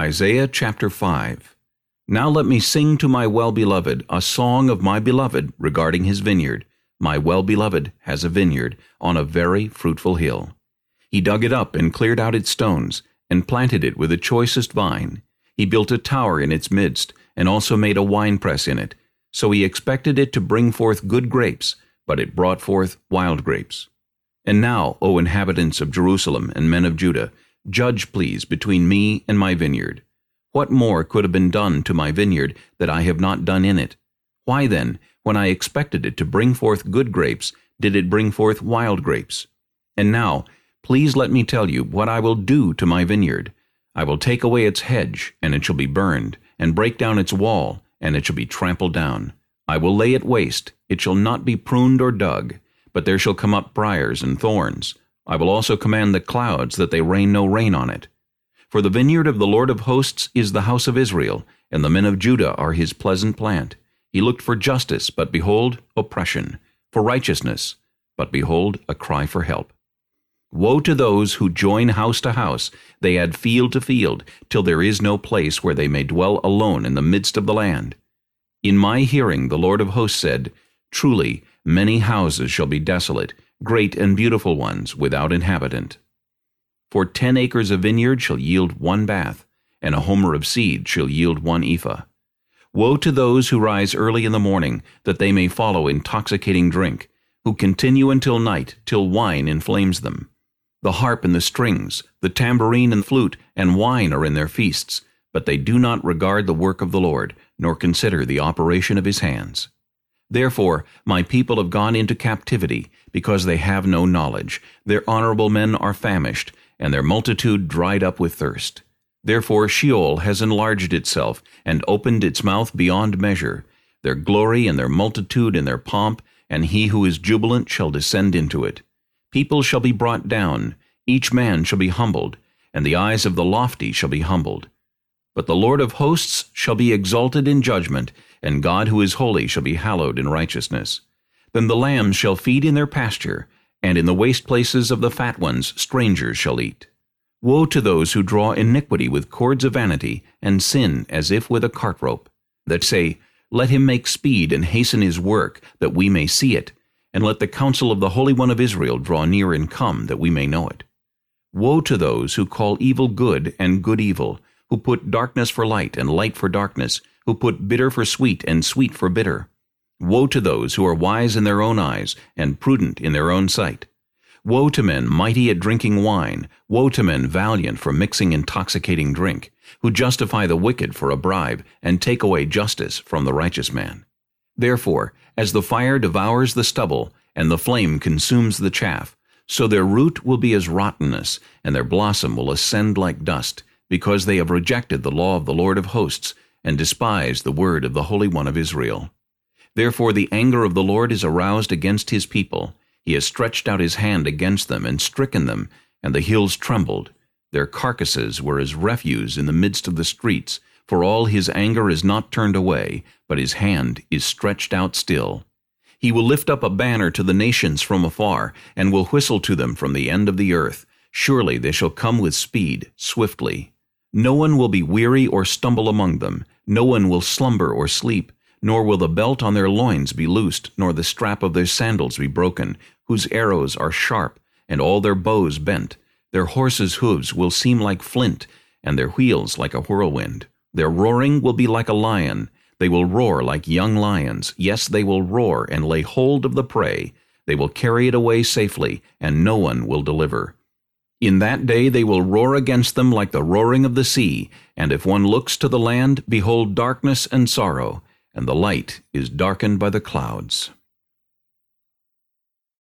Isaiah chapter 5 Now let me sing to my well-beloved a song of my beloved regarding his vineyard. My well-beloved has a vineyard on a very fruitful hill. He dug it up and cleared out its stones, and planted it with the choicest vine. He built a tower in its midst, and also made a winepress in it. So he expected it to bring forth good grapes, but it brought forth wild grapes. And now, O inhabitants of Jerusalem and men of Judah, Judge, please, between me and my vineyard. What more could have been done to my vineyard that I have not done in it? Why then, when I expected it to bring forth good grapes, did it bring forth wild grapes? And now, please let me tell you what I will do to my vineyard. I will take away its hedge, and it shall be burned, and break down its wall, and it shall be trampled down. I will lay it waste, it shall not be pruned or dug, but there shall come up briers and thorns. I will also command the clouds that they rain no rain on it. For the vineyard of the Lord of hosts is the house of Israel, and the men of Judah are his pleasant plant. He looked for justice, but behold, oppression, for righteousness, but behold, a cry for help. Woe to those who join house to house, they add field to field, till there is no place where they may dwell alone in the midst of the land. In my hearing the Lord of hosts said, Truly, many houses shall be desolate, great and beautiful ones, without inhabitant. For ten acres of vineyard shall yield one bath, and a homer of seed shall yield one ephah. Woe to those who rise early in the morning, that they may follow intoxicating drink, who continue until night, till wine inflames them. The harp and the strings, the tambourine and flute, and wine are in their feasts, but they do not regard the work of the Lord, nor consider the operation of his hands. Therefore my people have gone into captivity, because they have no knowledge. Their honorable men are famished, and their multitude dried up with thirst. Therefore Sheol has enlarged itself, and opened its mouth beyond measure. Their glory and their multitude and their pomp, and he who is jubilant shall descend into it. People shall be brought down, each man shall be humbled, and the eyes of the lofty shall be humbled. But the Lord of hosts shall be exalted in judgment, and God who is holy shall be hallowed in righteousness. Then the lambs shall feed in their pasture, and in the waste places of the fat ones strangers shall eat. Woe to those who draw iniquity with cords of vanity, and sin as if with a cart rope, that say, Let him make speed and hasten his work, that we may see it, and let the counsel of the Holy One of Israel draw near and come, that we may know it. Woe to those who call evil good and good evil, who put darkness for light and light for darkness, who put bitter for sweet and sweet for bitter. Woe to those who are wise in their own eyes and prudent in their own sight. Woe to men mighty at drinking wine, woe to men valiant for mixing intoxicating drink, who justify the wicked for a bribe and take away justice from the righteous man. Therefore, as the fire devours the stubble, and the flame consumes the chaff, so their root will be as rottenness, and their blossom will ascend like dust, because they have rejected the law of the Lord of hosts, and despised the word of the Holy One of Israel. Therefore the anger of the Lord is aroused against his people. He has stretched out his hand against them and stricken them, and the hills trembled. Their carcasses were as refuse in the midst of the streets, for all his anger is not turned away, but his hand is stretched out still. He will lift up a banner to the nations from afar, and will whistle to them from the end of the earth. Surely they shall come with speed, swiftly. No one will be weary or stumble among them. No one will slumber or sleep, nor will the belt on their loins be loosed, nor the strap of their sandals be broken, whose arrows are sharp, and all their bows bent. Their horses' hooves will seem like flint, and their wheels like a whirlwind. Their roaring will be like a lion. They will roar like young lions. Yes, they will roar and lay hold of the prey. They will carry it away safely, and no one will deliver. In that day they will roar against them like the roaring of the sea, and if one looks to the land, behold darkness and sorrow, and the light is darkened by the clouds.